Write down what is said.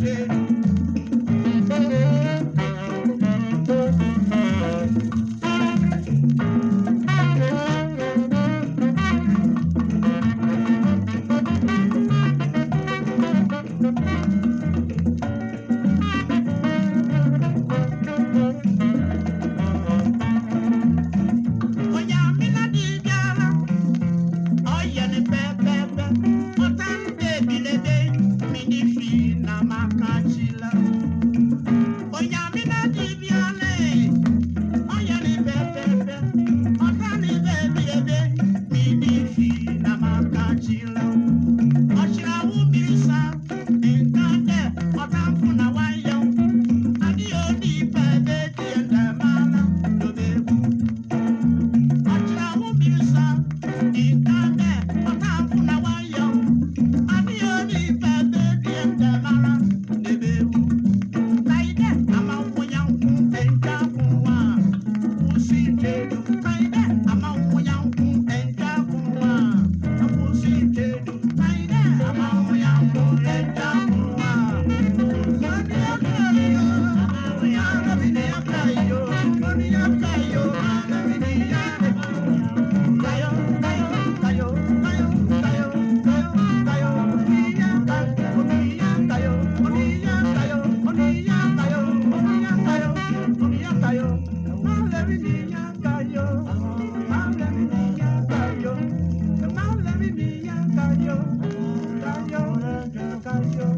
Yeah. tayo. cayó, cayó, cayó.